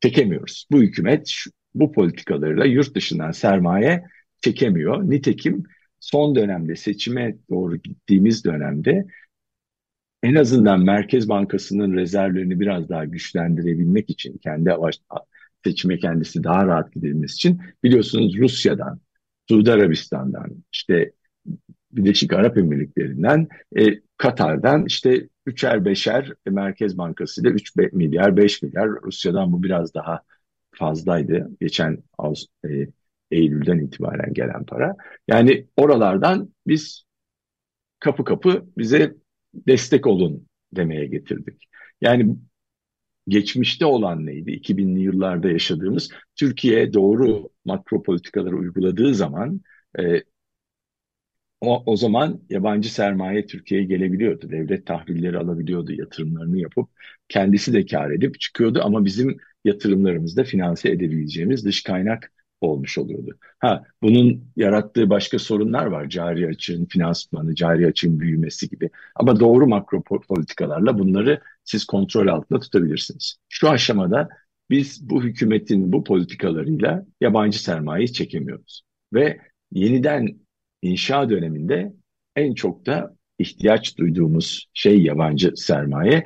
çekemiyoruz. Bu hükümet bu politikalarıyla yurt dışından sermaye çekemiyor. Nitekim son dönemde seçime doğru gittiğimiz dönemde en azından Merkez Bankası'nın rezervlerini biraz daha güçlendirebilmek için kendi seçime kendisi daha rahat gidebilmesi için biliyorsunuz Rusya'dan, Suudi Arabistan'dan, işte Birleşik Arap Emirlikleri'nden, e, Katar'dan işte üçer beşer Merkez Bankası ile 3 milyar 5 milyar Rusya'dan bu biraz daha fazlaydı. Geçen e, Eylül'den itibaren gelen para. Yani oralardan biz kapı kapı bize destek olun demeye getirdik. Yani geçmişte olan neydi? 2000'li yıllarda yaşadığımız Türkiye doğru makro politikaları uyguladığı zaman e, o, o zaman yabancı sermaye Türkiye'ye gelebiliyordu. Devlet tahvilleri alabiliyordu, yatırımlarını yapıp kendisi de kar edip çıkıyordu ama bizim yatırımlarımızda finanse edebileceğimiz dış kaynak olmuş oluyordu. Ha, bunun yarattığı başka sorunlar var. Cari açığın finansmanı, cari açığın büyümesi gibi. Ama doğru makro politikalarla bunları siz kontrol altında tutabilirsiniz. Şu aşamada biz bu hükümetin bu politikalarıyla yabancı sermayeyi çekemiyoruz. Ve yeniden inşa döneminde en çok da ihtiyaç duyduğumuz şey yabancı sermaye.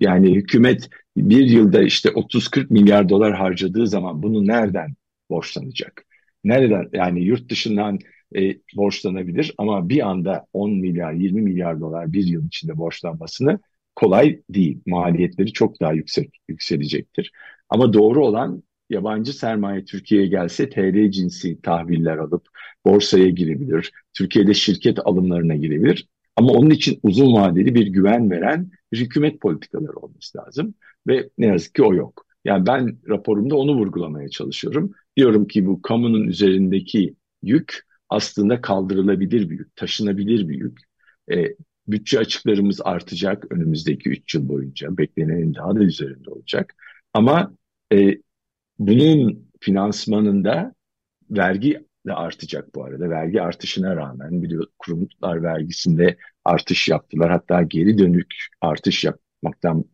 Yani hükümet bir yılda işte 30-40 milyar dolar harcadığı zaman bunu nereden borçlanacak? Nereden yani yurt dışından e, borçlanabilir ama bir anda 10 milyar 20 milyar dolar bir yıl içinde borçlanmasını kolay değil. Maliyetleri çok daha yüksek yükselecektir. Ama doğru olan yabancı sermaye Türkiye'ye gelse TL cinsi tahviller alıp borsaya girebilir. Türkiye'de şirket alımlarına girebilir. Ama onun için uzun vadeli bir güven veren bir hükümet politikaları olması lazım. Ve ne yazık ki o yok. Yani ben raporumda onu vurgulamaya çalışıyorum. Diyorum ki bu kamunun üzerindeki yük aslında kaldırılabilir bir yük, taşınabilir bir yük. E, bütçe açıklarımız artacak önümüzdeki 3 yıl boyunca. Beklenenin daha da üzerinde olacak. Ama e, bunun finansmanında vergi de artacak bu arada. Vergi artışına rağmen biliyor kurumlar vergisinde artış yaptılar. Hatta geri dönük artış yap, yapmaktan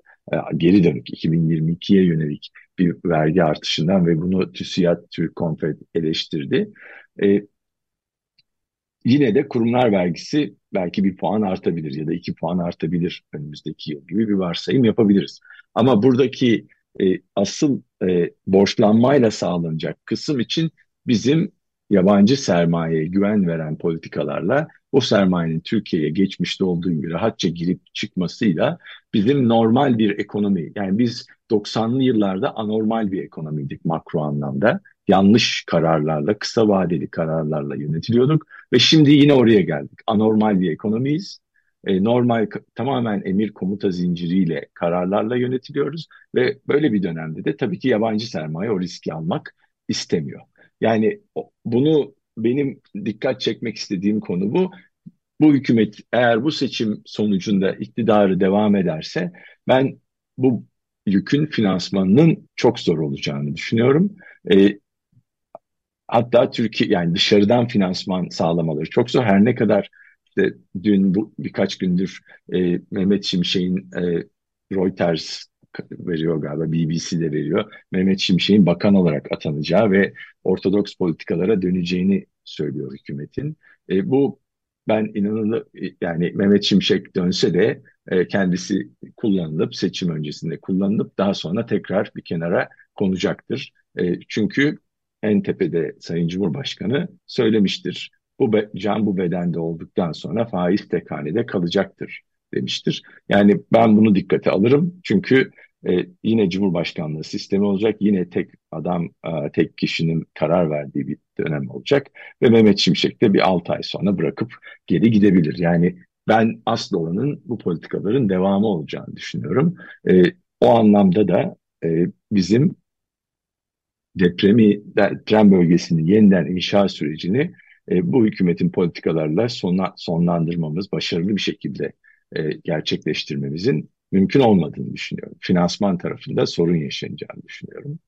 geri dönük 2022'ye yönelik bir vergi artışından ve bunu TÜSİAD, Türk Konfed eleştirdi. E, yine de kurumlar vergisi belki bir puan artabilir ya da iki puan artabilir önümüzdeki yıl gibi bir varsayım yapabiliriz. Ama buradaki e, asıl e, borçlanmayla sağlanacak kısım için bizim yabancı sermayeye güven veren politikalarla o sermayenin Türkiye'ye geçmişte olduğu gibi rahatça girip çıkmasıyla bizim normal bir ekonomi yani biz 90'lı yıllarda anormal bir ekonomiydik makro anlamda. Yanlış kararlarla, kısa vadeli kararlarla yönetiliyorduk ve şimdi yine oraya geldik. Anormal bir ekonomiyiz. E, normal tamamen emir komuta zinciriyle kararlarla yönetiliyoruz ve böyle bir dönemde de tabii ki yabancı sermaye o riski almak istemiyor. Yani bunu benim dikkat çekmek istediğim konu bu. Bu hükümet eğer bu seçim sonucunda iktidarı devam ederse ben bu yükün finansmanının çok zor olacağını düşünüyorum. E, hatta Türkiye yani dışarıdan finansman sağlamaları çok zor. Her ne kadar işte dün bu birkaç gündür e, Mehmet Şimşek'in e, Reuters veriyor galiba BBC de veriyor. Mehmet Şimşek'in bakan olarak atanacağı ve ortodoks politikalara döneceğini söylüyor hükümetin. E, bu ben inanılı yani Mehmet Şimşek dönse de e, kendisi kullanılıp seçim öncesinde kullanılıp daha sonra tekrar bir kenara konacaktır. E, çünkü en tepede Sayın Cumhurbaşkanı söylemiştir. Bu be, can bu bedende olduktan sonra faiz tek hanede kalacaktır demiştir. Yani ben bunu dikkate alırım çünkü e, yine Cumhurbaşkanlığı sistemi olacak. Yine tek adam, e, tek kişinin karar verdiği bir dönem olacak. Ve Mehmet Şimşek de bir 6 ay sonra bırakıp geri gidebilir. Yani ben asıl olanın bu politikaların devamı olacağını düşünüyorum. E, o anlamda da e, bizim depremi, deprem bölgesini yeniden inşa sürecini e, bu hükümetin politikalarla sona, sonlandırmamız, başarılı bir şekilde e, gerçekleştirmemizin mümkün olmadığını düşünüyorum. Finansman tarafında sorun yaşanacağını düşünüyorum.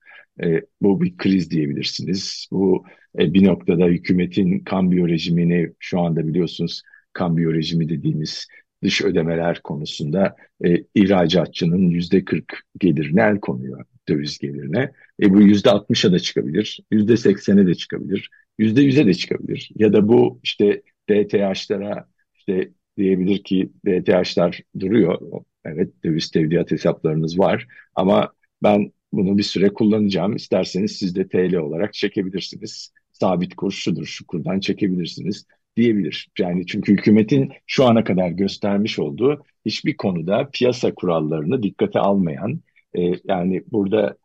E, bu bir kriz diyebilirsiniz. Bu e, bir noktada hükümetin kambiyo rejimini şu anda biliyorsunuz kambiyo rejimi dediğimiz dış ödemeler konusunda e, ihracatçının yüzde 40 gelirine el konuyor döviz gelirine. E, bu yüzde 60'a da çıkabilir, yüzde 80'e de çıkabilir, yüzde 100'e de çıkabilir. Ya da bu işte DTH'lara işte diyebilir ki DTH'lar duruyor. Evet döviz tevdiat hesaplarınız var ama ben bunu bir süre kullanacağım. İsterseniz siz de TL olarak çekebilirsiniz. Sabit kur şudur, şu kurdan çekebilirsiniz diyebilir. Yani çünkü hükümetin şu ana kadar göstermiş olduğu hiçbir konuda piyasa kurallarını dikkate almayan, e, yani burada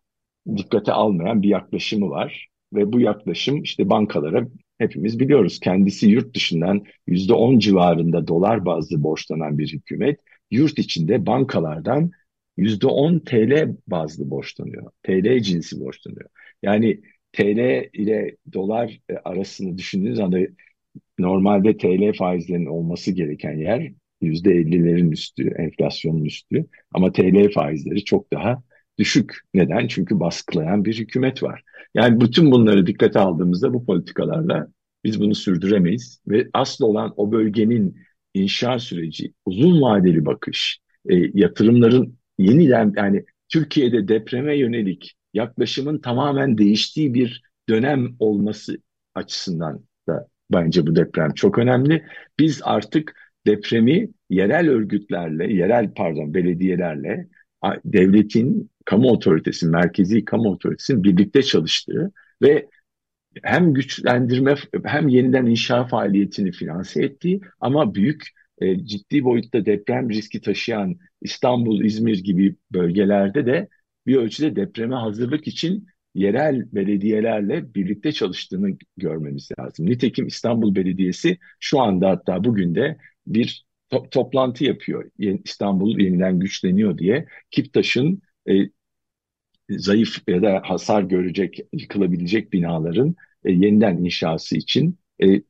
dikkate almayan bir yaklaşımı var. Ve bu yaklaşım işte bankalara hepimiz biliyoruz. Kendisi yurt dışından yüzde on civarında dolar bazlı borçlanan bir hükümet yurt içinde bankalardan yüzde on TL bazlı borçlanıyor. TL cinsi borçlanıyor. Yani TL ile dolar e, arasını düşündüğünüz anda normalde TL faizlerinin olması gereken yer yüzde ellilerin üstü, enflasyonun üstü. Ama TL faizleri çok daha düşük. Neden? Çünkü baskılayan bir hükümet var. Yani bütün bunları dikkate aldığımızda bu politikalarla biz bunu sürdüremeyiz ve asıl olan o bölgenin inşa süreci, uzun vadeli bakış, e, yatırımların yeniden yani Türkiye'de depreme yönelik yaklaşımın tamamen değiştiği bir dönem olması açısından da bence bu deprem çok önemli. Biz artık depremi yerel örgütlerle, yerel pardon belediyelerle, devletin, kamu otoritesi, merkezi kamu otoritesinin birlikte çalıştığı ve hem güçlendirme hem yeniden inşa faaliyetini finanse ettiği ama büyük e, ciddi boyutta deprem riski taşıyan İstanbul, İzmir gibi bölgelerde de bir ölçüde depreme hazırlık için yerel belediyelerle birlikte çalıştığını görmemiz lazım. Nitekim İstanbul Belediyesi şu anda hatta bugün de bir to toplantı yapıyor. İstanbul yeniden güçleniyor diye Kiptaş'ın e, zayıf ya da hasar görecek, yıkılabilecek binaların e, yeniden inşası için e,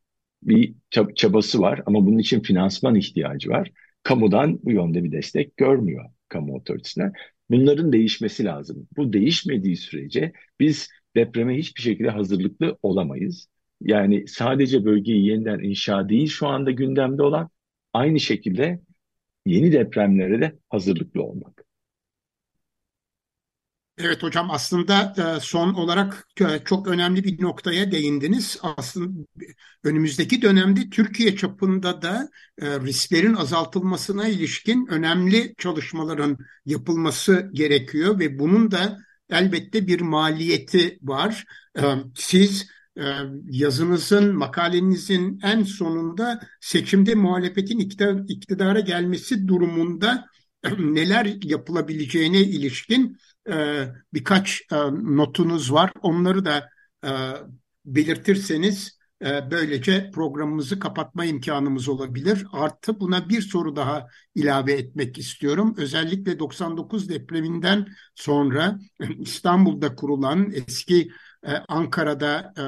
bir çabası var ama bunun için finansman ihtiyacı var. Kamudan bu yönde bir destek görmüyor kamu otoritesine. Bunların değişmesi lazım. Bu değişmediği sürece biz depreme hiçbir şekilde hazırlıklı olamayız. Yani sadece bölgeyi yeniden inşa değil şu anda gündemde olan aynı şekilde yeni depremlere de hazırlıklı olmak. Evet hocam aslında e, son olarak e, çok önemli bir noktaya değindiniz. Aslında önümüzdeki dönemde Türkiye çapında da e, risklerin azaltılmasına ilişkin önemli çalışmaların yapılması gerekiyor ve bunun da elbette bir maliyeti var. Siz yazınızın, makalenizin en sonunda seçimde muhalefetin iktidara gelmesi durumunda neler yapılabileceğine ilişkin e, birkaç e, notunuz var. Onları da e, belirtirseniz e, böylece programımızı kapatma imkanımız olabilir. Artı buna bir soru daha ilave etmek istiyorum. Özellikle 99 depreminden sonra İstanbul'da kurulan eski e, Ankara'da e,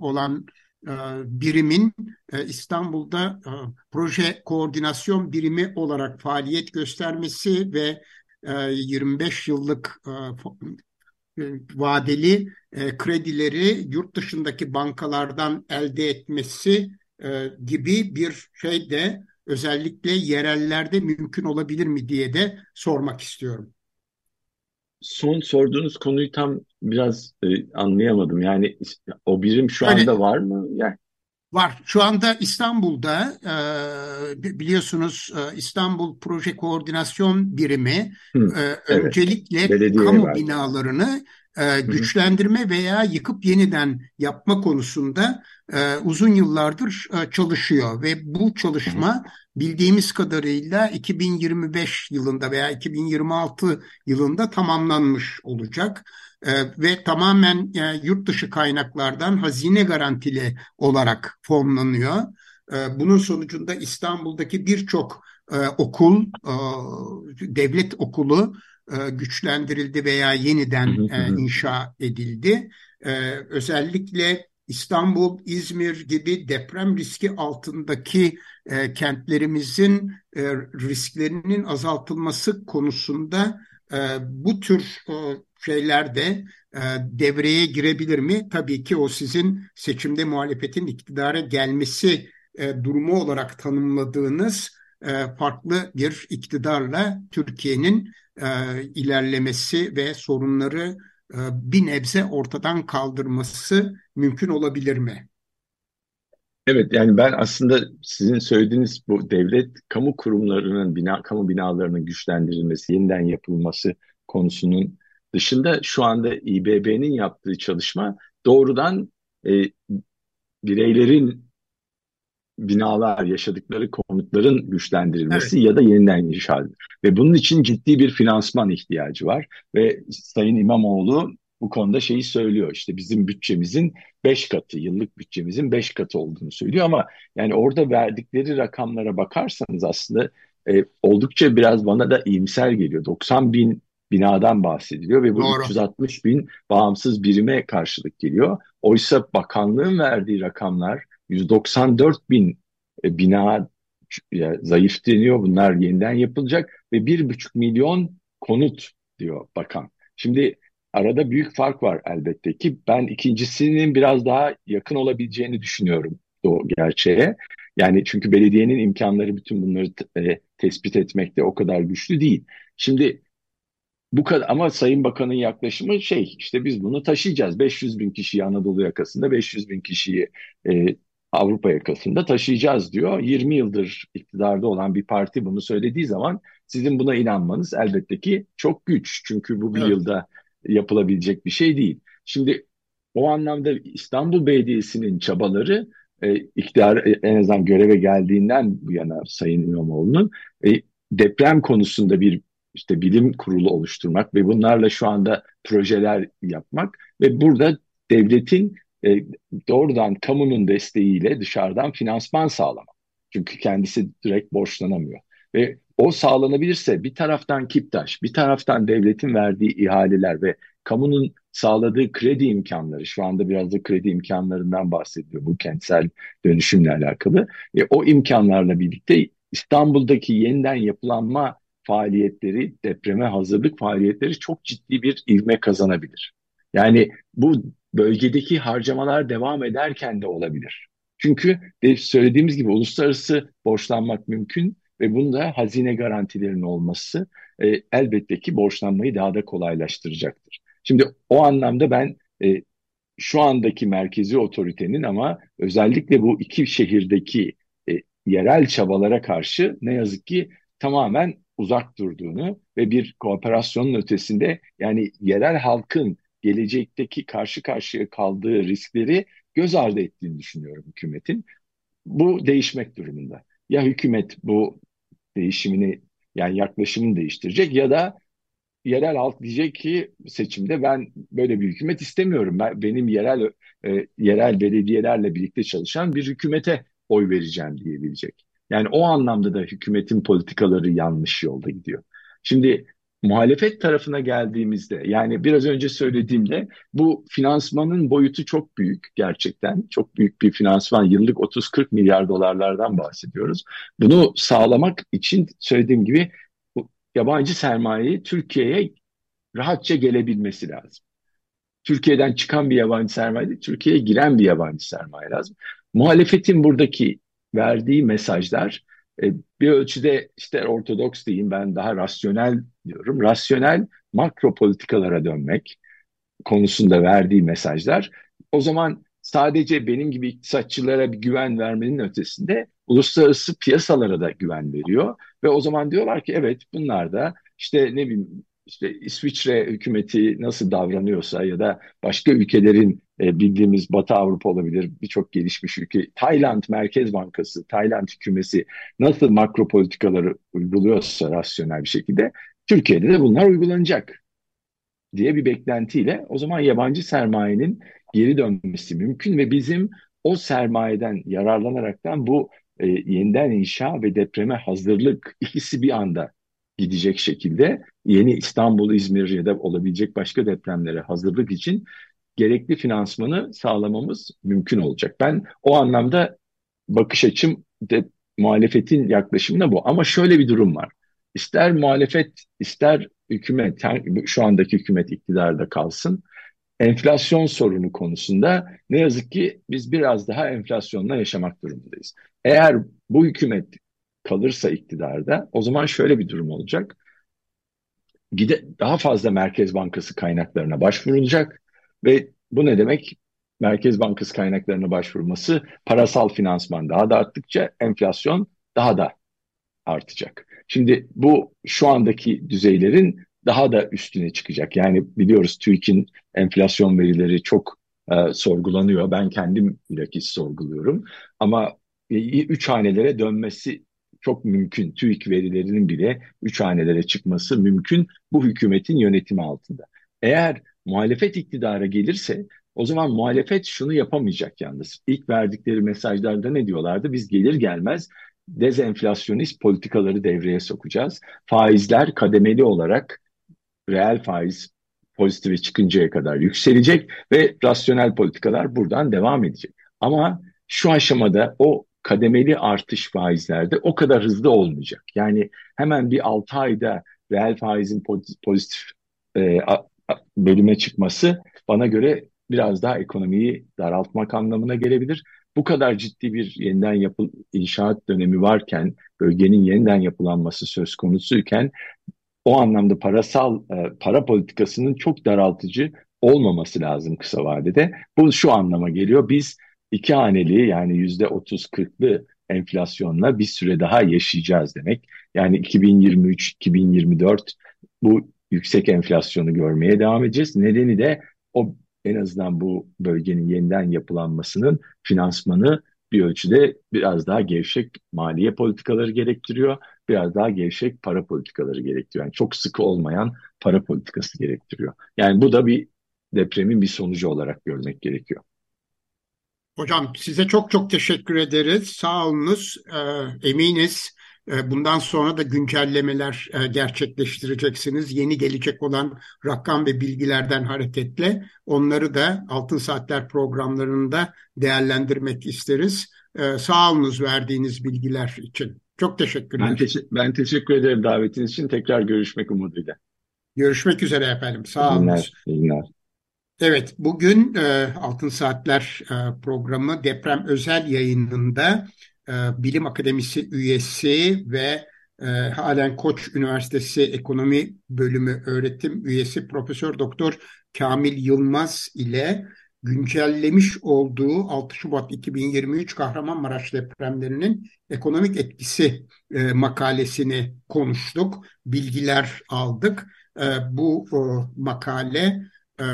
olan e, birimin e, İstanbul'da e, proje koordinasyon birimi olarak faaliyet göstermesi ve 25 yıllık vadeli kredileri yurt dışındaki bankalardan elde etmesi gibi bir şey de özellikle yerellerde mümkün olabilir mi diye de sormak istiyorum. Son sorduğunuz konuyu tam biraz e, anlayamadım. Yani o birim şu anda Öyle, var mı? Yani Var. Şu anda İstanbul'da e, biliyorsunuz e, İstanbul Proje Koordinasyon Birimi Hı, e, evet. öncelikle Belediye kamu var. binalarını e, güçlendirme veya yıkıp yeniden yapma konusunda e, uzun yıllardır e, çalışıyor ve bu çalışma bildiğimiz kadarıyla 2025 yılında veya 2026 yılında tamamlanmış olacak ve tamamen e, yurt dışı kaynaklardan hazine garantili olarak fonlanıyor. E, bunun sonucunda İstanbul'daki birçok e, okul, e, devlet okulu güçlendirildi veya yeniden inşa edildi. E, özellikle İstanbul, İzmir gibi deprem riski altındaki e, kentlerimizin e, risklerinin azaltılması konusunda e, bu tür e, şeyler de e, devreye girebilir mi? Tabii ki o sizin seçimde muhalefetin iktidara gelmesi e, durumu olarak tanımladığınız e, farklı bir iktidarla Türkiye'nin ilerlemesi ve sorunları bir nebze ortadan kaldırması mümkün olabilir mi? Evet yani ben aslında sizin söylediğiniz bu devlet kamu kurumlarının bina kamu binalarının güçlendirilmesi, yeniden yapılması konusunun dışında şu anda İBB'nin yaptığı çalışma doğrudan e, bireylerin binalar, yaşadıkları konutların güçlendirilmesi evet. ya da yeniden inşa Ve bunun için ciddi bir finansman ihtiyacı var. Ve Sayın İmamoğlu bu konuda şeyi söylüyor. İşte bizim bütçemizin 5 katı, yıllık bütçemizin 5 katı olduğunu söylüyor ama yani orada verdikleri rakamlara bakarsanız aslında e, oldukça biraz bana da iyimser geliyor. 90 bin binadan bahsediliyor ve bu Doğru. 360 bin bağımsız birime karşılık geliyor. Oysa bakanlığın verdiği rakamlar 194 bin e, bina zayıf deniyor. Bunlar yeniden yapılacak ve 1,5 milyon konut diyor bakan. Şimdi arada büyük fark var elbette ki. Ben ikincisinin biraz daha yakın olabileceğini düşünüyorum o gerçeğe. Yani çünkü belediyenin imkanları bütün bunları e, tespit etmekte o kadar güçlü değil. Şimdi bu kadar ama Sayın Bakan'ın yaklaşımı şey işte biz bunu taşıyacağız. 500 bin kişiyi Anadolu yakasında 500 bin kişiyi e, Avrupa yakasında taşıyacağız diyor. 20 yıldır iktidarda olan bir parti bunu söylediği zaman sizin buna inanmanız elbette ki çok güç. Çünkü bu bir evet. yılda yapılabilecek bir şey değil. Şimdi o anlamda İstanbul Belediyesi'nin çabaları e, iktidar e, en azından göreve geldiğinden bu yana Sayın İmamoğlu'nun e, deprem konusunda bir işte bilim kurulu oluşturmak ve bunlarla şu anda projeler yapmak ve burada devletin e, doğrudan kamunun desteğiyle dışarıdan finansman sağlamak. Çünkü kendisi direkt borçlanamıyor. Ve o sağlanabilirse bir taraftan Kiptaş, bir taraftan devletin verdiği ihaleler ve kamunun sağladığı kredi imkanları, şu anda biraz da kredi imkanlarından bahsediyor bu kentsel dönüşümle alakalı. E, o imkanlarla birlikte İstanbul'daki yeniden yapılanma faaliyetleri, depreme hazırlık faaliyetleri çok ciddi bir ivme kazanabilir. Yani bu bölgedeki harcamalar devam ederken de olabilir. Çünkü söylediğimiz gibi uluslararası borçlanmak mümkün ve bunda hazine garantilerinin olması e, elbette ki borçlanmayı daha da kolaylaştıracaktır. Şimdi o anlamda ben e, şu andaki merkezi otoritenin ama özellikle bu iki şehirdeki e, yerel çabalara karşı ne yazık ki tamamen uzak durduğunu ve bir kooperasyonun ötesinde yani yerel halkın gelecekteki karşı karşıya kaldığı riskleri göz ardı ettiğini düşünüyorum hükümetin. Bu değişmek durumunda. Ya hükümet bu değişimini yani yaklaşımını değiştirecek ya da yerel halk diyecek ki seçimde ben böyle bir hükümet istemiyorum. Ben benim yerel e, yerel belediyelerle birlikte çalışan bir hükümete oy vereceğim diyebilecek. Yani o anlamda da hükümetin politikaları yanlış yolda gidiyor. Şimdi muhalefet tarafına geldiğimizde yani biraz önce söylediğimde bu finansmanın boyutu çok büyük gerçekten. Çok büyük bir finansman yıllık 30-40 milyar dolarlardan bahsediyoruz. Bunu sağlamak için söylediğim gibi yabancı sermayeyi Türkiye'ye rahatça gelebilmesi lazım. Türkiye'den çıkan bir yabancı sermaye değil, Türkiye'ye giren bir yabancı sermaye lazım. Muhalefetin buradaki verdiği mesajlar e, bir ölçüde işte ortodoks diyeyim ben daha rasyonel diyorum. Rasyonel makro politikalara dönmek konusunda verdiği mesajlar o zaman sadece benim gibi iktisatçılara bir güven vermenin ötesinde uluslararası piyasalara da güven veriyor ve o zaman diyorlar ki evet bunlar da işte ne bileyim işte İsviçre hükümeti nasıl davranıyorsa ya da başka ülkelerin e, bildiğimiz Batı Avrupa olabilir birçok gelişmiş ülke Tayland Merkez Bankası, Tayland hükümeti nasıl makro politikaları uyguluyorsa rasyonel bir şekilde Türkiye'de de bunlar uygulanacak diye bir beklentiyle o zaman yabancı sermayenin geri dönmesi mümkün ve bizim o sermayeden yararlanaraktan bu e, yeniden inşa ve depreme hazırlık ikisi bir anda gidecek şekilde yeni İstanbul, İzmir ya da olabilecek başka depremlere hazırlık için gerekli finansmanı sağlamamız mümkün olacak. Ben o anlamda bakış açım de muhalefetin yaklaşımına bu. Ama şöyle bir durum var. İster muhalefet, ister hükümet, şu andaki hükümet iktidarda kalsın, enflasyon sorunu konusunda ne yazık ki biz biraz daha enflasyonla yaşamak durumundayız. Eğer bu hükümet kalırsa iktidarda o zaman şöyle bir durum olacak. Gide, daha fazla Merkez Bankası kaynaklarına başvurulacak ve bu ne demek? Merkez Bankası kaynaklarına başvurması parasal finansman daha da arttıkça enflasyon daha da artacak. Şimdi bu şu andaki düzeylerin daha da üstüne çıkacak. Yani biliyoruz TÜİK'in enflasyon verileri çok e, sorgulanıyor. Ben kendim bilakis sorguluyorum. Ama e, üç hanelere dönmesi çok mümkün. TÜİK verilerinin bile üç hanelere çıkması mümkün bu hükümetin yönetimi altında. Eğer muhalefet iktidara gelirse o zaman muhalefet şunu yapamayacak yalnız. İlk verdikleri mesajlarda ne diyorlardı? Biz gelir gelmez dezenflasyonist politikaları devreye sokacağız. Faizler kademeli olarak reel faiz pozitife çıkıncaya kadar yükselecek ve rasyonel politikalar buradan devam edecek. Ama şu aşamada o kademeli artış faizlerde o kadar hızlı olmayacak. Yani hemen bir 6 ayda reel faizin pozitif e, bölüme çıkması bana göre biraz daha ekonomiyi daraltmak anlamına gelebilir. Bu kadar ciddi bir yeniden yapı inşaat dönemi varken, bölgenin yeniden yapılanması söz konusuyken o anlamda parasal e, para politikasının çok daraltıcı olmaması lazım kısa vadede. Bu şu anlama geliyor. Biz iki haneli yani yüzde otuz kırklı enflasyonla bir süre daha yaşayacağız demek. Yani 2023-2024 bu yüksek enflasyonu görmeye devam edeceğiz. Nedeni de o en azından bu bölgenin yeniden yapılanmasının finansmanı bir ölçüde biraz daha gevşek maliye politikaları gerektiriyor. Biraz daha gevşek para politikaları gerektiriyor. Yani çok sıkı olmayan para politikası gerektiriyor. Yani bu da bir depremin bir sonucu olarak görmek gerekiyor. Hocam size çok çok teşekkür ederiz. Sağ olunuz. Ee, eminiz e, bundan sonra da güncellemeler e, gerçekleştireceksiniz. Yeni gelecek olan rakam ve bilgilerden hareketle onları da Altın Saatler programlarında değerlendirmek isteriz. Ee, sağ olunuz verdiğiniz bilgiler için. Çok teşekkürler. Ben, teşekkür, ben teşekkür ederim davetiniz için. Tekrar görüşmek umuduyla. Görüşmek üzere efendim. Sağ olun. İyi günler. Evet, bugün e, Altın Saatler e, programı deprem özel yayınında e, Bilim Akademisi üyesi ve e, halen Koç Üniversitesi Ekonomi Bölümü öğretim üyesi Profesör Doktor Kamil Yılmaz ile güncellemiş olduğu 6 Şubat 2023 Kahramanmaraş depremlerinin ekonomik etkisi e, makalesini konuştuk, bilgiler aldık. E, bu e, makale e,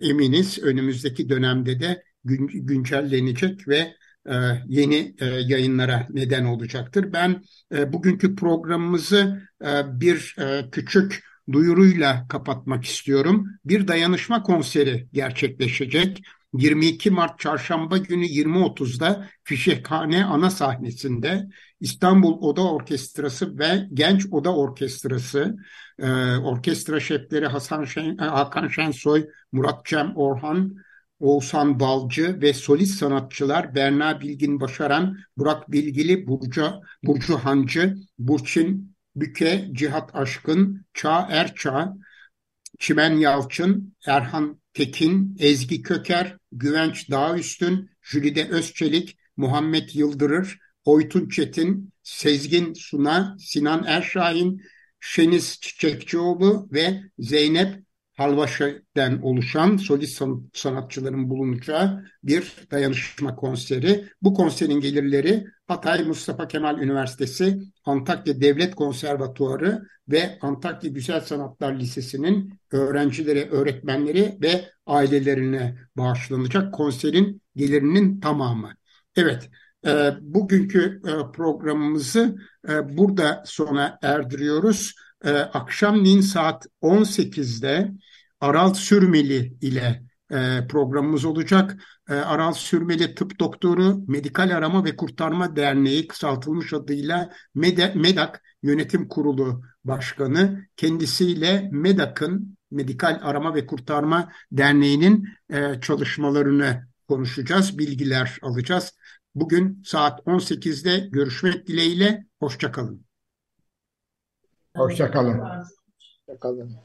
eminiz önümüzdeki dönemde de gün, güncellenecek ve e, yeni e, yayınlara neden olacaktır. Ben e, bugünkü programımızı e, bir e, küçük duyuruyla kapatmak istiyorum. Bir dayanışma konseri gerçekleşecek. 22 Mart Çarşamba günü 20.30'da Fişekhane ana sahnesinde İstanbul Oda Orkestrası ve Genç Oda Orkestrası e, orkestra şefleri Hasan Şen, Hakan Şensoy, Murat Cem Orhan, Oğuzhan Balcı ve solist sanatçılar Berna Bilgin Başaran, Burak Bilgili, Burcu, Burcu Hancı, Burçin Büke, Cihat Aşkın, Çağ Erçağ, Çimen Yalçın, Erhan Tekin, Ezgi Köker, Güvenç Dağüstün, Jülide Özçelik, Muhammed Yıldırır, Oytun Çetin, Sezgin Suna, Sinan Erşahin, Şeniz Çiçekçioğlu ve Zeynep Halvaşe'den oluşan solist sanatçıların bulunacağı bir dayanışma konseri. Bu konserin gelirleri Hatay Mustafa Kemal Üniversitesi, Antakya Devlet Konservatuarı ve Antakya Güzel Sanatlar Lisesi'nin öğrencileri, öğretmenleri ve ailelerine bağışlanacak konserin gelirinin tamamı. Evet, e, bugünkü e, programımızı e, burada sona erdiriyoruz e, akşamleyin saat 18'de Aral Sürmeli ile e, programımız olacak. E, Aral Sürmeli Tıp Doktoru Medikal Arama ve Kurtarma Derneği kısaltılmış adıyla MEDAK Yönetim Kurulu Başkanı. Kendisiyle MEDAK'ın Medikal Arama ve Kurtarma Derneği'nin e, çalışmalarını konuşacağız, bilgiler alacağız. Bugün saat 18'de görüşmek dileğiyle, hoşçakalın. Hoşçakalın. Hoşçakalın.